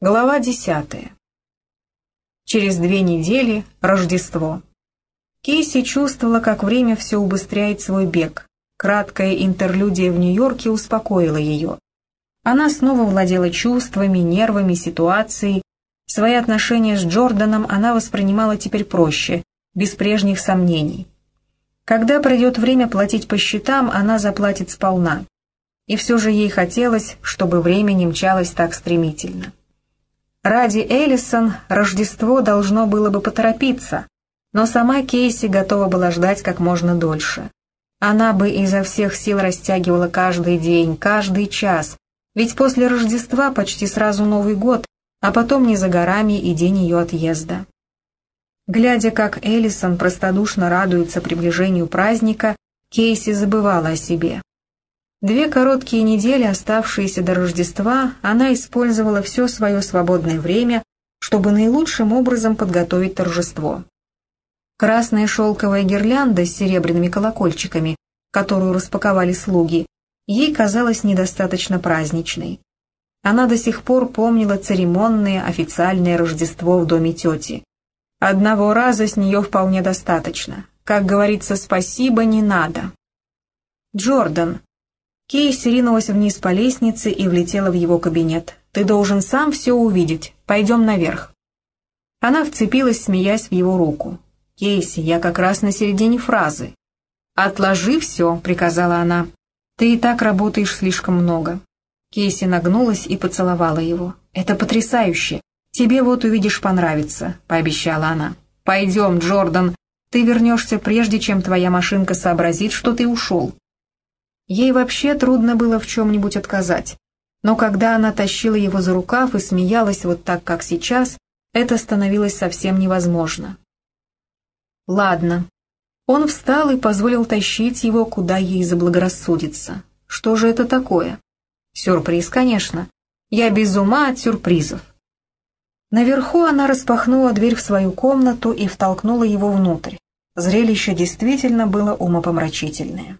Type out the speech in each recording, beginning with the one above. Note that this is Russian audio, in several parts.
Глава десятая. Через две недели Рождество. Кейси чувствовала, как время все убыстряет свой бег. Краткая интерлюдия в Нью-Йорке успокоила ее. Она снова владела чувствами, нервами, ситуацией. Свои отношения с Джорданом она воспринимала теперь проще, без прежних сомнений. Когда придет время платить по счетам, она заплатит сполна. И все же ей хотелось, чтобы время не мчалось так стремительно. Ради Эллисон Рождество должно было бы поторопиться, но сама Кейси готова была ждать как можно дольше. Она бы изо всех сил растягивала каждый день, каждый час, ведь после Рождества почти сразу Новый год, а потом не за горами и день ее отъезда. Глядя, как Эллисон простодушно радуется приближению праздника, Кейси забывала о себе. Две короткие недели, оставшиеся до Рождества, она использовала все свое свободное время, чтобы наилучшим образом подготовить торжество. Красная шелковая гирлянда с серебряными колокольчиками, которую распаковали слуги, ей казалась недостаточно праздничной. Она до сих пор помнила церемонное официальное Рождество в доме тети. Одного раза с нее вполне достаточно. Как говорится, спасибо не надо. «Джордан», Кейси ринулась вниз по лестнице и влетела в его кабинет. «Ты должен сам все увидеть. Пойдем наверх». Она вцепилась, смеясь в его руку. «Кейси, я как раз на середине фразы». «Отложи все», — приказала она. «Ты и так работаешь слишком много». Кейси нагнулась и поцеловала его. «Это потрясающе. Тебе вот увидишь понравится», — пообещала она. «Пойдем, Джордан. Ты вернешься прежде, чем твоя машинка сообразит, что ты ушел. Ей вообще трудно было в чем-нибудь отказать. Но когда она тащила его за рукав и смеялась вот так, как сейчас, это становилось совсем невозможно. Ладно. Он встал и позволил тащить его, куда ей заблагорассудится. Что же это такое? Сюрприз, конечно. Я без ума от сюрпризов. Наверху она распахнула дверь в свою комнату и втолкнула его внутрь. Зрелище действительно было умопомрачительное.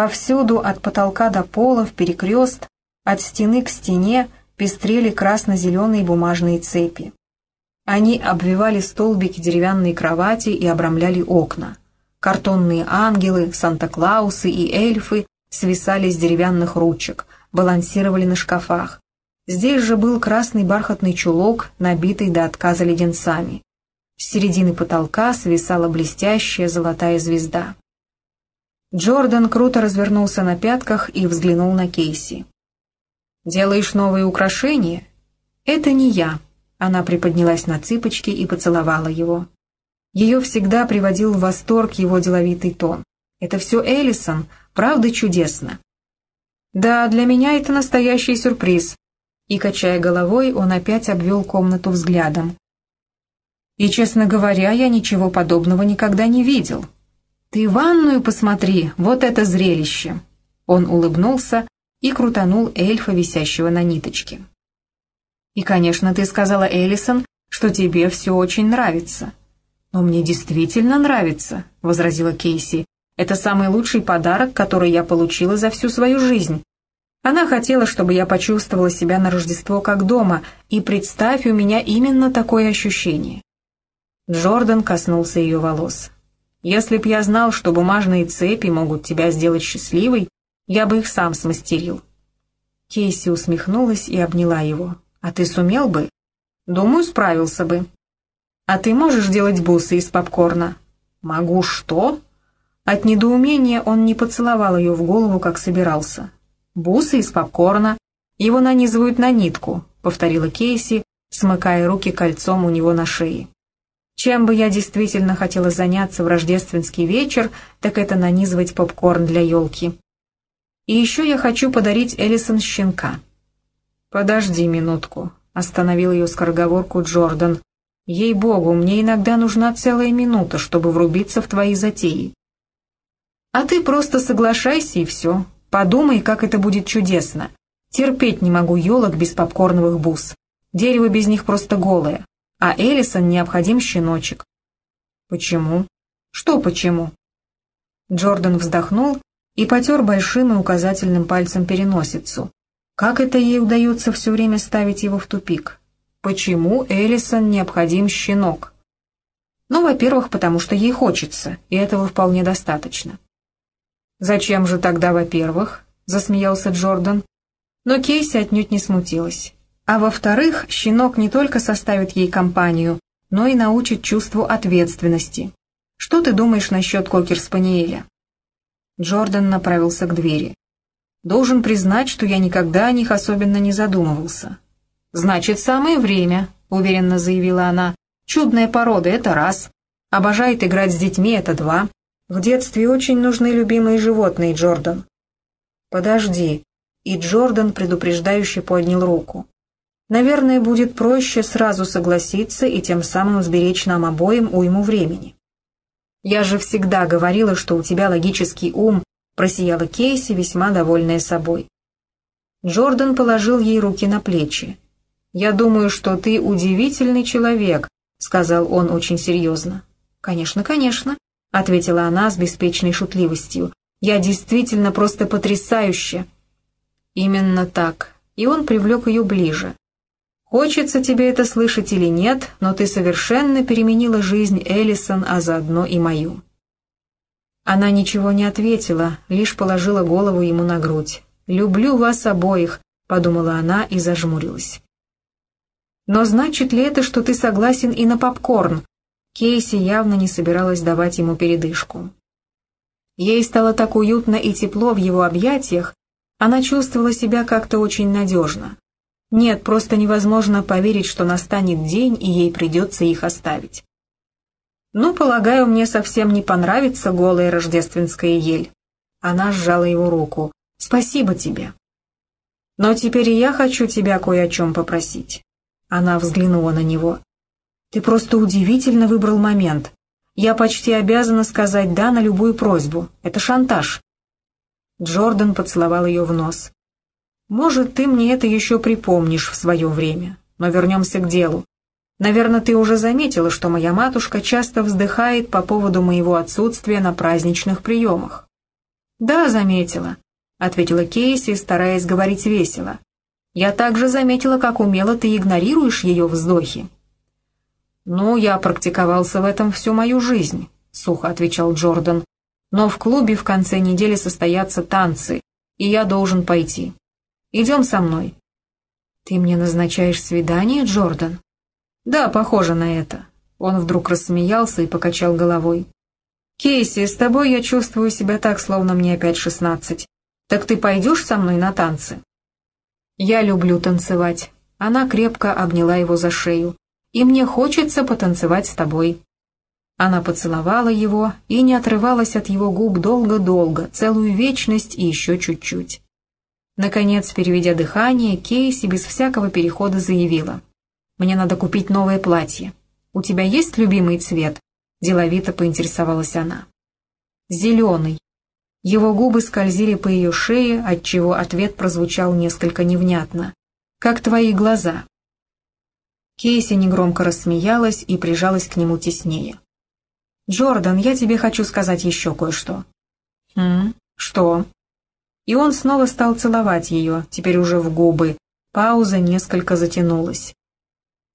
Повсюду, от потолка до пола, в перекрест, от стены к стене, пестрели красно-зеленые бумажные цепи. Они обвивали столбики деревянной кровати и обрамляли окна. Картонные ангелы, Санта-Клаусы и эльфы свисали с деревянных ручек, балансировали на шкафах. Здесь же был красный бархатный чулок, набитый до отказа леденцами. С середины потолка свисала блестящая золотая звезда. Джордан круто развернулся на пятках и взглянул на Кейси. «Делаешь новые украшения?» «Это не я», — она приподнялась на цыпочки и поцеловала его. Ее всегда приводил в восторг его деловитый тон. «Это все Эллисон, правда чудесно». «Да, для меня это настоящий сюрприз», и, качая головой, он опять обвел комнату взглядом. «И, честно говоря, я ничего подобного никогда не видел», «Ты ванную посмотри, вот это зрелище!» Он улыбнулся и крутанул эльфа, висящего на ниточке. «И, конечно, ты сказала Эллисон, что тебе все очень нравится». «Но мне действительно нравится», — возразила Кейси. «Это самый лучший подарок, который я получила за всю свою жизнь. Она хотела, чтобы я почувствовала себя на Рождество как дома, и представь, у меня именно такое ощущение». Джордан коснулся ее волос. Если б я знал, что бумажные цепи могут тебя сделать счастливой, я бы их сам смастерил». Кейси усмехнулась и обняла его. «А ты сумел бы?» «Думаю, справился бы». «А ты можешь делать бусы из попкорна?» «Могу что?» От недоумения он не поцеловал ее в голову, как собирался. «Бусы из попкорна. Его нанизывают на нитку», — повторила Кейси, смыкая руки кольцом у него на шее. Чем бы я действительно хотела заняться в рождественский вечер, так это нанизывать попкорн для елки. И еще я хочу подарить Элисон щенка. «Подожди минутку», — остановил ее скороговорку Джордан. «Ей-богу, мне иногда нужна целая минута, чтобы врубиться в твои затеи». «А ты просто соглашайся и все. Подумай, как это будет чудесно. Терпеть не могу елок без попкорновых бус. Дерево без них просто голое а Элисон необходим щеночек. Почему? Что почему? Джордан вздохнул и потер большим и указательным пальцем переносицу. Как это ей удается все время ставить его в тупик? Почему Эллисон необходим щенок? Ну, во-первых, потому что ей хочется, и этого вполне достаточно. «Зачем же тогда, во-первых?» — засмеялся Джордан. Но Кейси отнюдь не смутилась. А во-вторых, щенок не только составит ей компанию, но и научит чувству ответственности. Что ты думаешь насчет кокер-спаниеля?» Джордан направился к двери. «Должен признать, что я никогда о них особенно не задумывался». «Значит, самое время», — уверенно заявила она. «Чудная порода — это раз. Обожает играть с детьми — это два. В детстве очень нужны любимые животные, Джордан». «Подожди», и Джордан предупреждающе поднял руку. «Наверное, будет проще сразу согласиться и тем самым сберечь нам обоим уйму времени». «Я же всегда говорила, что у тебя логический ум», просияла Кейси, весьма довольная собой. Джордан положил ей руки на плечи. «Я думаю, что ты удивительный человек», — сказал он очень серьезно. «Конечно, конечно», — ответила она с беспечной шутливостью. «Я действительно просто потрясающе». Именно так, и он привлек ее ближе. Хочется тебе это слышать или нет, но ты совершенно переменила жизнь Эллисон, а заодно и мою. Она ничего не ответила, лишь положила голову ему на грудь. «Люблю вас обоих», — подумала она и зажмурилась. «Но значит ли это, что ты согласен и на попкорн?» Кейси явно не собиралась давать ему передышку. Ей стало так уютно и тепло в его объятиях, она чувствовала себя как-то очень надежно. Нет, просто невозможно поверить, что настанет день, и ей придется их оставить. «Ну, полагаю, мне совсем не понравится голая рождественская ель». Она сжала его руку. «Спасибо тебе». «Но теперь я хочу тебя кое о чем попросить». Она взглянула на него. «Ты просто удивительно выбрал момент. Я почти обязана сказать «да» на любую просьбу. Это шантаж». Джордан поцеловал ее в нос. «Может, ты мне это еще припомнишь в свое время, но вернемся к делу. Наверное, ты уже заметила, что моя матушка часто вздыхает по поводу моего отсутствия на праздничных приемах». «Да, заметила», — ответила Кейси, стараясь говорить весело. «Я также заметила, как умело ты игнорируешь ее вздохи». «Ну, я практиковался в этом всю мою жизнь», — сухо отвечал Джордан. Но в клубе в конце недели состоятся танцы, и я должен пойти. Идем со мной». «Ты мне назначаешь свидание, Джордан?» «Да, похоже на это». Он вдруг рассмеялся и покачал головой. «Кейси, с тобой я чувствую себя так, словно мне опять шестнадцать. Так ты пойдешь со мной на танцы?» «Я люблю танцевать». Она крепко обняла его за шею. «И мне хочется потанцевать с тобой». Она поцеловала его и не отрывалась от его губ долго-долго, целую вечность и еще чуть-чуть. Наконец, переведя дыхание, Кейси без всякого перехода заявила. «Мне надо купить новое платье. У тебя есть любимый цвет?» Деловито поинтересовалась она. «Зеленый». Его губы скользили по ее шее, отчего ответ прозвучал несколько невнятно. «Как твои глаза?» Кейси негромко рассмеялась и прижалась к нему теснее. «Джордан, я тебе хочу сказать еще кое-что». «Хм, что?» И он снова стал целовать ее, теперь уже в губы. Пауза несколько затянулась.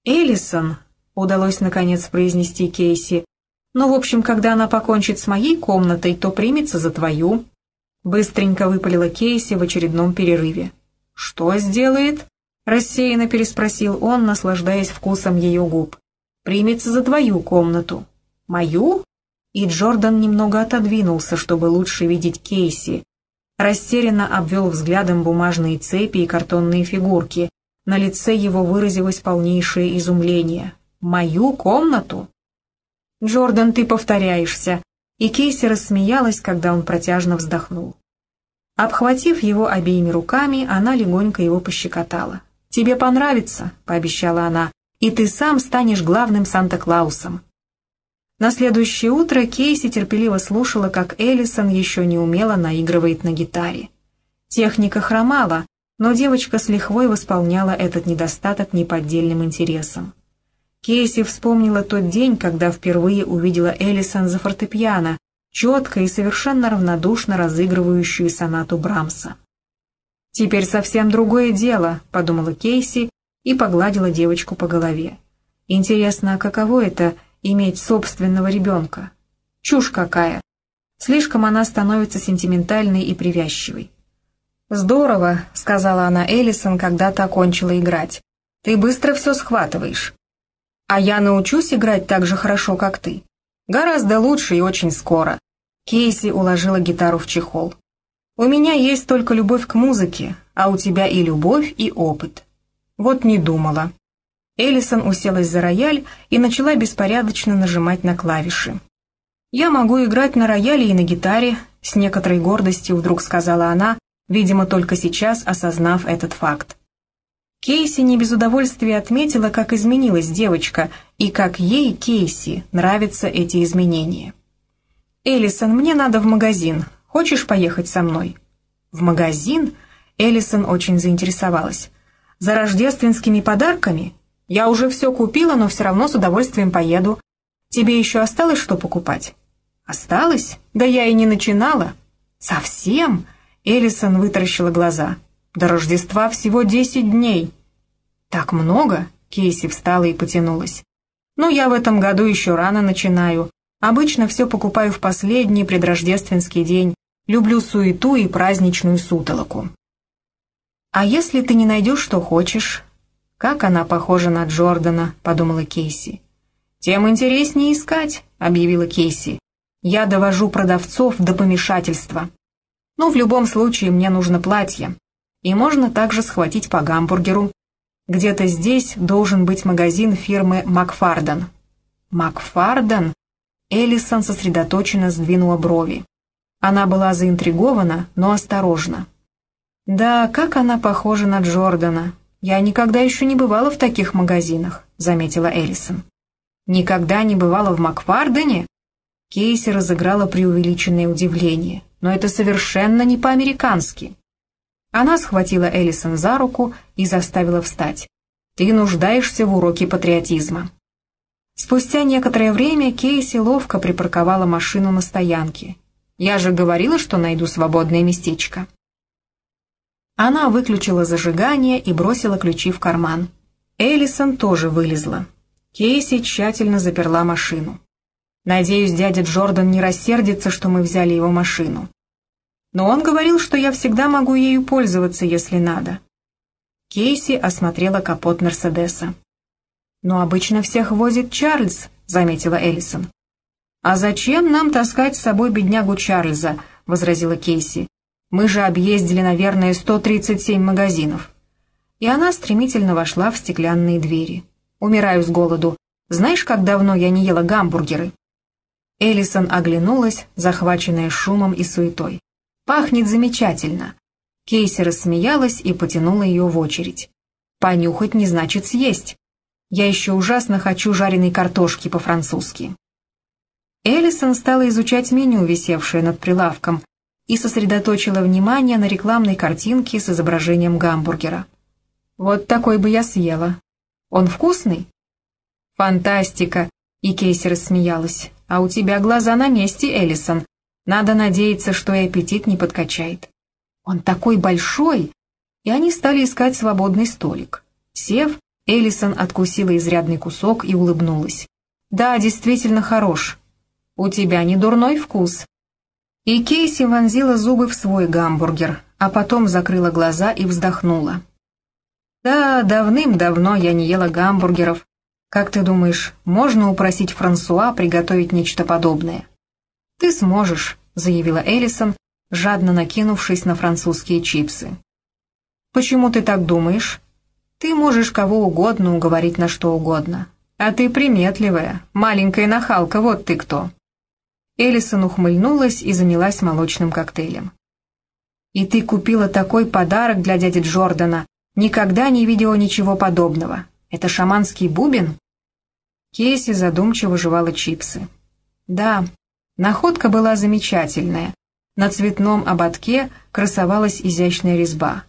«Эллисон», — удалось наконец произнести Кейси, «ну, в общем, когда она покончит с моей комнатой, то примется за твою». Быстренько выпалила Кейси в очередном перерыве. «Что сделает?» — рассеянно переспросил он, наслаждаясь вкусом ее губ. «Примется за твою комнату». «Мою?» И Джордан немного отодвинулся, чтобы лучше видеть Кейси. Растерянно обвел взглядом бумажные цепи и картонные фигурки. На лице его выразилось полнейшее изумление. «Мою комнату?» «Джордан, ты повторяешься!» И Кейси рассмеялась, когда он протяжно вздохнул. Обхватив его обеими руками, она легонько его пощекотала. «Тебе понравится», — пообещала она, — «и ты сам станешь главным Санта-Клаусом». На следующее утро Кейси терпеливо слушала, как Эллисон еще не умело наигрывает на гитаре. Техника хромала, но девочка с лихвой восполняла этот недостаток неподдельным интересом. Кейси вспомнила тот день, когда впервые увидела Эллисон за фортепиано, четко и совершенно равнодушно разыгрывающую сонату Брамса. «Теперь совсем другое дело», — подумала Кейси и погладила девочку по голове. «Интересно, а каково это — иметь собственного ребенка? Чушь какая! Слишком она становится сентиментальной и привязчивой. «Здорово», — сказала она Эллисон, когда та кончила играть. «Ты быстро все схватываешь. А я научусь играть так же хорошо, как ты. Гораздо лучше и очень скоро». Кейси уложила гитару в чехол. «У меня есть только любовь к музыке, а у тебя и любовь, и опыт». Вот не думала. Эллисон уселась за рояль и начала беспорядочно нажимать на клавиши. «Я могу играть на рояле и на гитаре», — с некоторой гордостью вдруг сказала она, видимо, только сейчас осознав этот факт. Кейси не без удовольствия отметила, как изменилась девочка, и как ей, Кейси, нравятся эти изменения. «Эллисон, мне надо в магазин. Хочешь поехать со мной?» «В магазин?» Эллисон очень заинтересовалась. «За рождественскими подарками? Я уже все купила, но все равно с удовольствием поеду. Тебе еще осталось что покупать?» «Осталось? Да я и не начинала». «Совсем?» Элисон вытаращила глаза. «До Рождества всего десять дней». «Так много?» Кейси встала и потянулась. «Ну, я в этом году еще рано начинаю. Обычно все покупаю в последний предрождественский день. Люблю суету и праздничную сутолоку». «А если ты не найдешь, что хочешь?» «Как она похожа на Джордана», — подумала Кейси. «Тем интереснее искать», — объявила Кейси. «Я довожу продавцов до помешательства. Но в любом случае мне нужно платье. И можно также схватить по гамбургеру. Где-то здесь должен быть магазин фирмы Макфарден. Макфарден? Эллисон сосредоточенно сдвинула брови. Она была заинтригована, но осторожна. «Да, как она похожа на Джордана. Я никогда еще не бывала в таких магазинах», — заметила Эллисон. «Никогда не бывала в Макфардене?» Кейси разыграла преувеличенное удивление но это совершенно не по-американски. Она схватила Эллисон за руку и заставила встать. «Ты нуждаешься в уроке патриотизма». Спустя некоторое время Кейси ловко припарковала машину на стоянке. «Я же говорила, что найду свободное местечко». Она выключила зажигание и бросила ключи в карман. Эллисон тоже вылезла. Кейси тщательно заперла машину. Надеюсь, дядя Джордан не рассердится, что мы взяли его машину. Но он говорил, что я всегда могу ею пользоваться, если надо. Кейси осмотрела капот Мерседеса. «Но обычно всех возит Чарльз», — заметила Эллисон. «А зачем нам таскать с собой беднягу Чарльза?» — возразила Кейси. «Мы же объездили, наверное, 137 магазинов». И она стремительно вошла в стеклянные двери. «Умираю с голоду. Знаешь, как давно я не ела гамбургеры?» Эллисон оглянулась, захваченная шумом и суетой. «Пахнет замечательно!» Кейси рассмеялась и потянула ее в очередь. «Понюхать не значит съесть. Я еще ужасно хочу жареной картошки по-французски». Эллисон стала изучать меню, висевшее над прилавком, и сосредоточила внимание на рекламной картинке с изображением гамбургера. «Вот такой бы я съела. Он вкусный?» «Фантастика!» И Кейси рассмеялась. «А у тебя глаза на месте, Эллисон. Надо надеяться, что и аппетит не подкачает». «Он такой большой!» И они стали искать свободный столик. Сев, Эллисон откусила изрядный кусок и улыбнулась. «Да, действительно хорош. У тебя не дурной вкус». И Кейси вонзила зубы в свой гамбургер, а потом закрыла глаза и вздохнула. «Да, давным-давно я не ела гамбургеров, как ты думаешь, можно упросить Франсуа приготовить нечто подобное? Ты сможешь, заявила Эллисон, жадно накинувшись на французские чипсы. Почему ты так думаешь? Ты можешь кого угодно уговорить на что угодно. А ты приметливая, маленькая нахалка, вот ты кто. Эллисон ухмыльнулась и занялась молочным коктейлем. «И ты купила такой подарок для дяди Джордана. Никогда не видела ничего подобного. Это шаманский бубен?» Кейси задумчиво жевала чипсы. Да, находка была замечательная. На цветном ободке красовалась изящная резьба.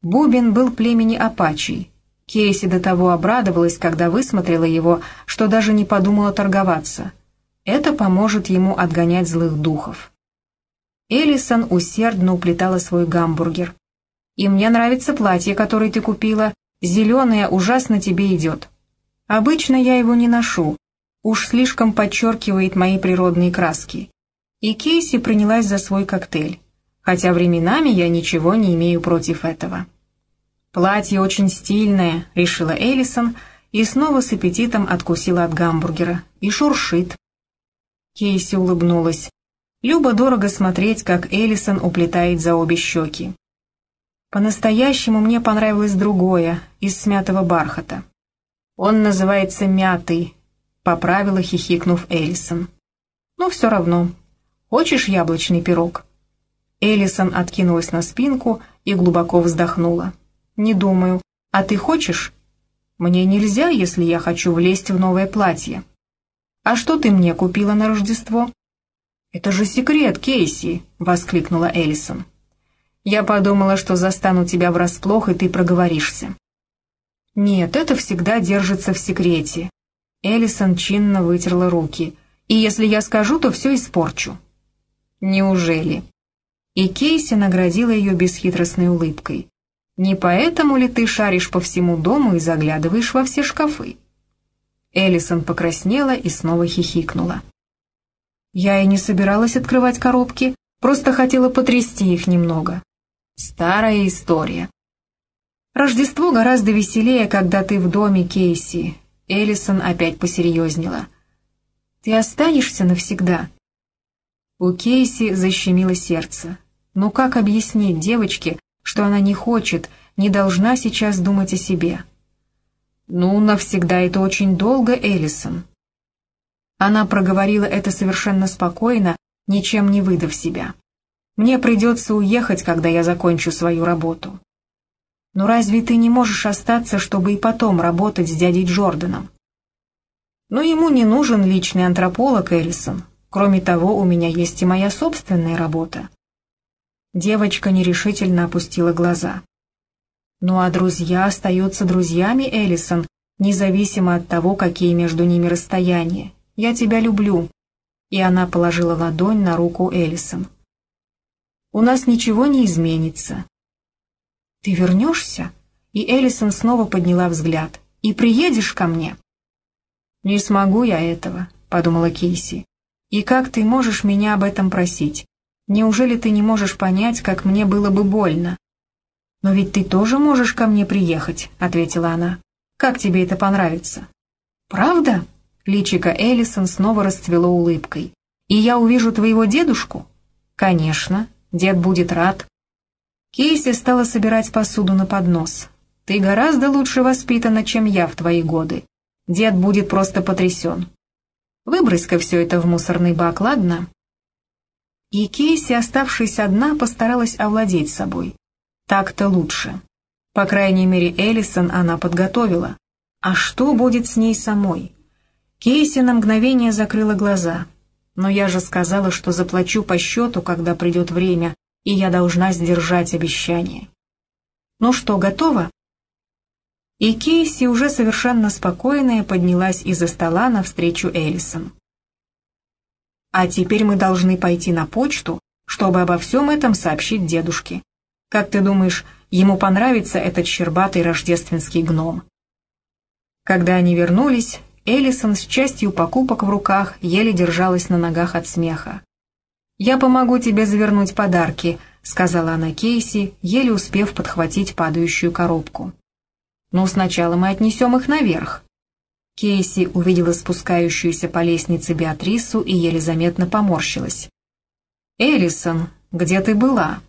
Бубен был племени апачей. Кейси до того обрадовалась, когда высмотрела его, что даже не подумала торговаться. Это поможет ему отгонять злых духов. Элисон усердно уплетала свой гамбургер. И мне нравится платье, которое ты купила. Зеленое ужасно тебе идет. Обычно я его не ношу. Уж слишком подчеркивает мои природные краски. И Кейси принялась за свой коктейль. Хотя временами я ничего не имею против этого. «Платье очень стильное», — решила Эллисон, и снова с аппетитом откусила от гамбургера. И шуршит. Кейси улыбнулась. Любо дорого смотреть, как Эллисон уплетает за обе щеки. По-настоящему мне понравилось другое, из смятого бархата. Он называется «мятый», — поправила, хихикнув Эллисон. «Ну, все равно. Хочешь яблочный пирог?» Эллисон откинулась на спинку и глубоко вздохнула. «Не думаю. А ты хочешь?» «Мне нельзя, если я хочу влезть в новое платье». «А что ты мне купила на Рождество?» «Это же секрет, Кейси!» — воскликнула Эллисон. «Я подумала, что застану тебя врасплох, и ты проговоришься». «Нет, это всегда держится в секрете». Эллисон чинно вытерла руки. «И если я скажу, то все испорчу». «Неужели?» И Кейси наградила ее бесхитростной улыбкой. «Не поэтому ли ты шаришь по всему дому и заглядываешь во все шкафы?» Эллисон покраснела и снова хихикнула. Я и не собиралась открывать коробки, просто хотела потрясти их немного. Старая история. Рождество гораздо веселее, когда ты в доме, Кейси. Эллисон опять посерьезнела. Ты останешься навсегда. У Кейси защемило сердце. Но как объяснить девочке, что она не хочет, не должна сейчас думать о себе? Ну, навсегда это очень долго, Эллисон. Она проговорила это совершенно спокойно, ничем не выдав себя. «Мне придется уехать, когда я закончу свою работу». «Но разве ты не можешь остаться, чтобы и потом работать с дядей Джорданом?» «Но ему не нужен личный антрополог, Эллисон. Кроме того, у меня есть и моя собственная работа». Девочка нерешительно опустила глаза. «Ну а друзья остаются друзьями, Эллисон, независимо от того, какие между ними расстояния. Я тебя люблю». И она положила ладонь на руку Эллисон. «У нас ничего не изменится». «Ты вернешься?» И Эллисон снова подняла взгляд. «И приедешь ко мне?» «Не смогу я этого», — подумала Кейси. «И как ты можешь меня об этом просить? Неужели ты не можешь понять, как мне было бы больно?» «Но ведь ты тоже можешь ко мне приехать», — ответила она. «Как тебе это понравится?» «Правда?» Личико Эллисон снова расцвело улыбкой. «И я увижу твоего дедушку?» «Конечно, дед будет рад». Кейси стала собирать посуду на поднос. «Ты гораздо лучше воспитана, чем я в твои годы. Дед будет просто потрясен. Выбрось-ка все это в мусорный бак, ладно?» И Кейси, оставшись одна, постаралась овладеть собой. Так-то лучше. По крайней мере, Эллисон она подготовила. А что будет с ней самой? Кейси на мгновение закрыла глаза. «Но я же сказала, что заплачу по счету, когда придет время, и я должна сдержать обещание». «Ну что, готова?» И Кейси, уже совершенно спокойная, поднялась из-за стола навстречу Эллисон. «А теперь мы должны пойти на почту, чтобы обо всем этом сообщить дедушке. Как ты думаешь, ему понравится этот щербатый рождественский гном?» Когда они вернулись, Эллисон с частью покупок в руках еле держалась на ногах от смеха. «Я помогу тебе завернуть подарки», — сказала она Кейси, еле успев подхватить падающую коробку. «Ну, сначала мы отнесем их наверх». Кейси увидела спускающуюся по лестнице Беатрису и еле заметно поморщилась. «Эллисон, где ты была?»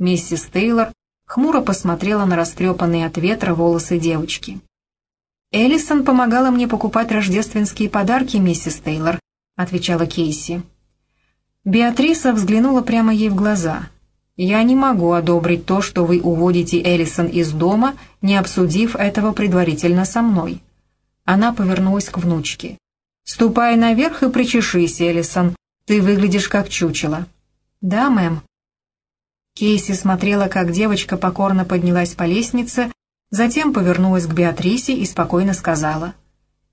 Миссис Тейлор хмуро посмотрела на растрепанные от ветра волосы девочки. «Эллисон помогала мне покупать рождественские подарки, миссис Тейлор», — отвечала Кейси. Беатриса взглянула прямо ей в глаза. «Я не могу одобрить то, что вы уводите Эллисон из дома, не обсудив этого предварительно со мной». Она повернулась к внучке. «Ступай наверх и причешись, Эллисон. Ты выглядишь как чучело». «Да, мэм». Кейси смотрела, как девочка покорно поднялась по лестнице, Затем повернулась к Беатрисе и спокойно сказала.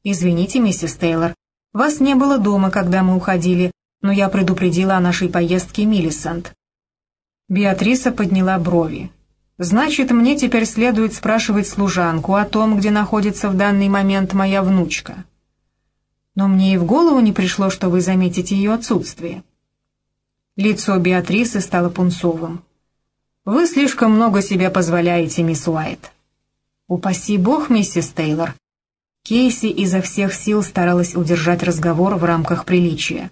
«Извините, миссис Тейлор, вас не было дома, когда мы уходили, но я предупредила о нашей поездке Миллисант». Беатриса подняла брови. Значит, мне теперь следует спрашивать служанку о том, где находится в данный момент моя внучка. Но мне и в голову не пришло, что вы заметите ее отсутствие. Лицо Беатрисы стало пунцовым. «Вы слишком много себе позволяете, мисс Уайт». «Упаси бог, миссис Тейлор». Кейси изо всех сил старалась удержать разговор в рамках приличия.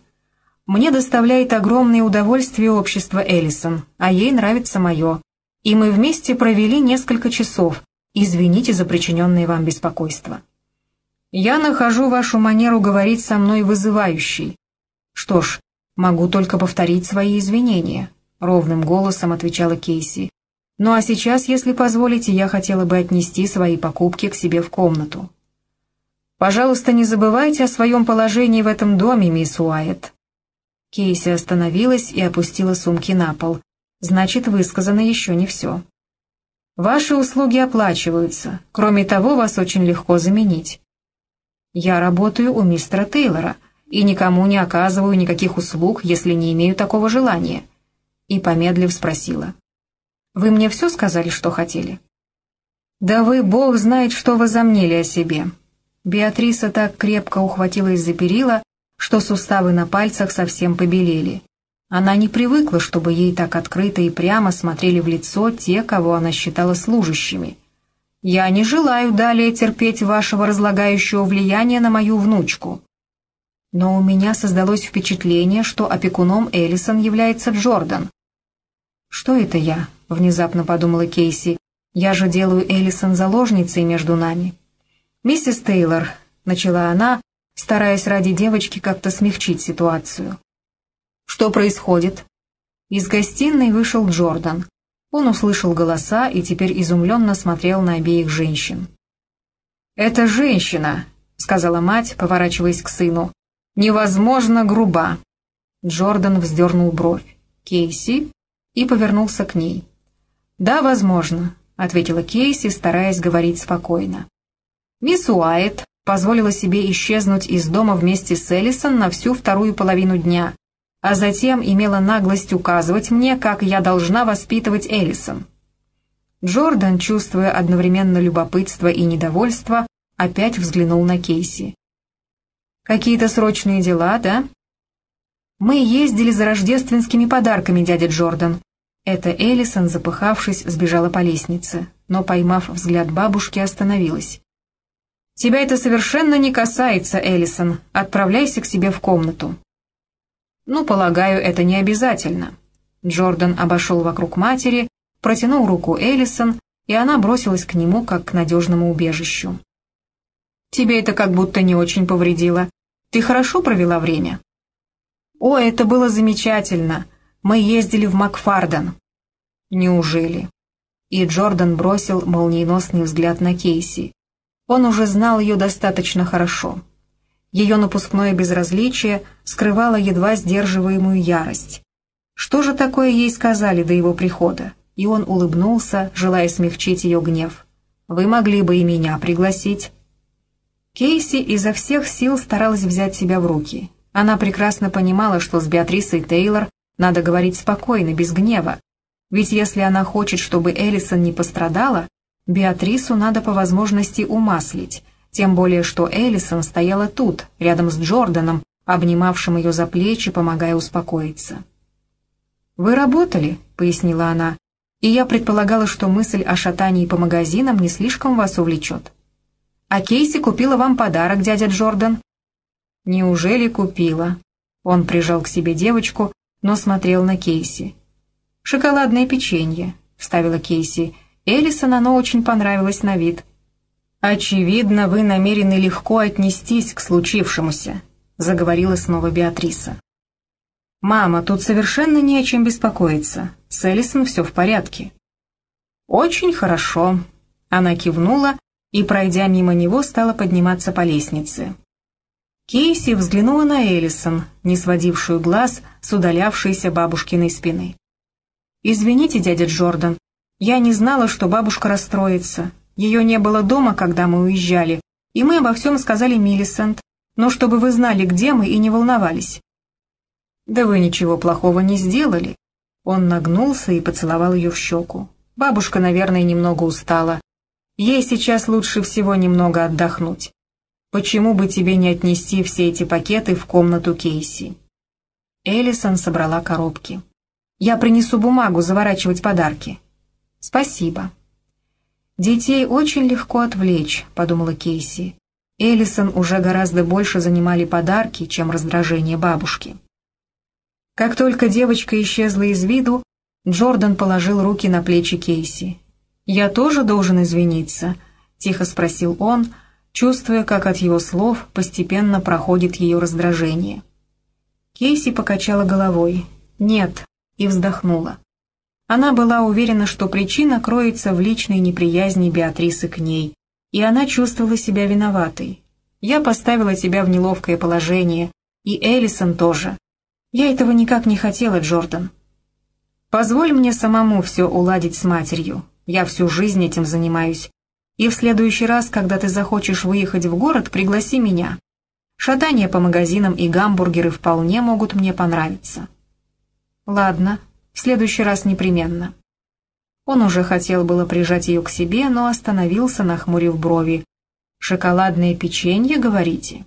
«Мне доставляет огромное удовольствие общество Эллисон, а ей нравится мое и мы вместе провели несколько часов. Извините за причиненное вам беспокойство. Я нахожу вашу манеру говорить со мной вызывающей. Что ж, могу только повторить свои извинения, ровным голосом отвечала Кейси. Ну а сейчас, если позволите, я хотела бы отнести свои покупки к себе в комнату. Пожалуйста, не забывайте о своем положении в этом доме, мисс Уайт. Кейси остановилась и опустила сумки на пол значит, высказано еще не все. Ваши услуги оплачиваются, кроме того, вас очень легко заменить. Я работаю у мистера Тейлора и никому не оказываю никаких услуг, если не имею такого желания. И, помедлив, спросила. Вы мне все сказали, что хотели? Да вы, бог знает, что возомнили о себе. Беатриса так крепко ухватилась за перила, что суставы на пальцах совсем побелели. Она не привыкла, чтобы ей так открыто и прямо смотрели в лицо те, кого она считала служащими. «Я не желаю далее терпеть вашего разлагающего влияния на мою внучку». Но у меня создалось впечатление, что опекуном Эллисон является Джордан. «Что это я?» — внезапно подумала Кейси. «Я же делаю Эллисон заложницей между нами». «Миссис Тейлор», — начала она, стараясь ради девочки как-то смягчить ситуацию. «Что происходит?» Из гостиной вышел Джордан. Он услышал голоса и теперь изумленно смотрел на обеих женщин. «Это женщина», — сказала мать, поворачиваясь к сыну. «Невозможно груба». Джордан вздернул бровь. «Кейси?» и повернулся к ней. «Да, возможно», — ответила Кейси, стараясь говорить спокойно. Мисс Уайт позволила себе исчезнуть из дома вместе с Эллисон на всю вторую половину дня, а затем имела наглость указывать мне, как я должна воспитывать Эллисон. Джордан, чувствуя одновременно любопытство и недовольство, опять взглянул на Кейси. «Какие-то срочные дела, да?» «Мы ездили за рождественскими подарками, дядя Джордан». Это Эллисон, запыхавшись, сбежала по лестнице, но, поймав взгляд бабушки, остановилась. «Тебя это совершенно не касается, Эллисон. Отправляйся к себе в комнату». «Ну, полагаю, это не обязательно». Джордан обошел вокруг матери, протянул руку Эллисон, и она бросилась к нему, как к надежному убежищу. «Тебе это как будто не очень повредило. Ты хорошо провела время?» «О, это было замечательно. Мы ездили в Макфарден». «Неужели?» И Джордан бросил молниеносный взгляд на Кейси. Он уже знал ее достаточно хорошо. Ее напускное безразличие скрывало едва сдерживаемую ярость. Что же такое ей сказали до его прихода? И он улыбнулся, желая смягчить ее гнев. «Вы могли бы и меня пригласить». Кейси изо всех сил старалась взять себя в руки. Она прекрасно понимала, что с Беатрисой Тейлор надо говорить спокойно, без гнева. Ведь если она хочет, чтобы Эллисон не пострадала, Беатрису надо по возможности умаслить, тем более, что Эллисон стояла тут, рядом с Джорданом, обнимавшим ее за плечи, помогая успокоиться. «Вы работали», — пояснила она, «и я предполагала, что мысль о шатании по магазинам не слишком вас увлечет. А Кейси купила вам подарок, дядя Джордан?» «Неужели купила?» Он прижал к себе девочку, но смотрел на Кейси. «Шоколадное печенье», — вставила Кейси. Эллисон оно очень понравилось на вид. «Очевидно, вы намерены легко отнестись к случившемуся», — заговорила снова Беатриса. «Мама, тут совершенно не о чем беспокоиться. С Элисон все в порядке». «Очень хорошо», — она кивнула и, пройдя мимо него, стала подниматься по лестнице. Кейси взглянула на Элисон, не сводившую глаз с удалявшейся бабушкиной спины. «Извините, дядя Джордан, я не знала, что бабушка расстроится. Ее не было дома, когда мы уезжали, и мы обо всем сказали Миллисент, но чтобы вы знали, где мы, и не волновались». «Да вы ничего плохого не сделали». Он нагнулся и поцеловал ее в щеку. Бабушка, наверное, немного устала. Ей сейчас лучше всего немного отдохнуть. Почему бы тебе не отнести все эти пакеты в комнату Кейси?» Эллисон собрала коробки. «Я принесу бумагу заворачивать подарки». «Спасибо». «Детей очень легко отвлечь», — подумала Кейси. Эллисон уже гораздо больше занимали подарки, чем раздражение бабушки. Как только девочка исчезла из виду, Джордан положил руки на плечи Кейси. «Я тоже должен извиниться?» — тихо спросил он, чувствуя, как от его слов постепенно проходит ее раздражение. Кейси покачала головой. «Нет», и вздохнула. Она была уверена, что причина кроется в личной неприязни Беатрисы к ней, и она чувствовала себя виноватой. «Я поставила тебя в неловкое положение, и Эллисон тоже. Я этого никак не хотела, Джордан. Позволь мне самому все уладить с матерью. Я всю жизнь этим занимаюсь. И в следующий раз, когда ты захочешь выехать в город, пригласи меня. Шатания по магазинам и гамбургеры вполне могут мне понравиться. Ладно, в следующий раз непременно. Он уже хотел было прижать ее к себе, но остановился, нахмурив брови. «Шоколадное печенье, говорите?»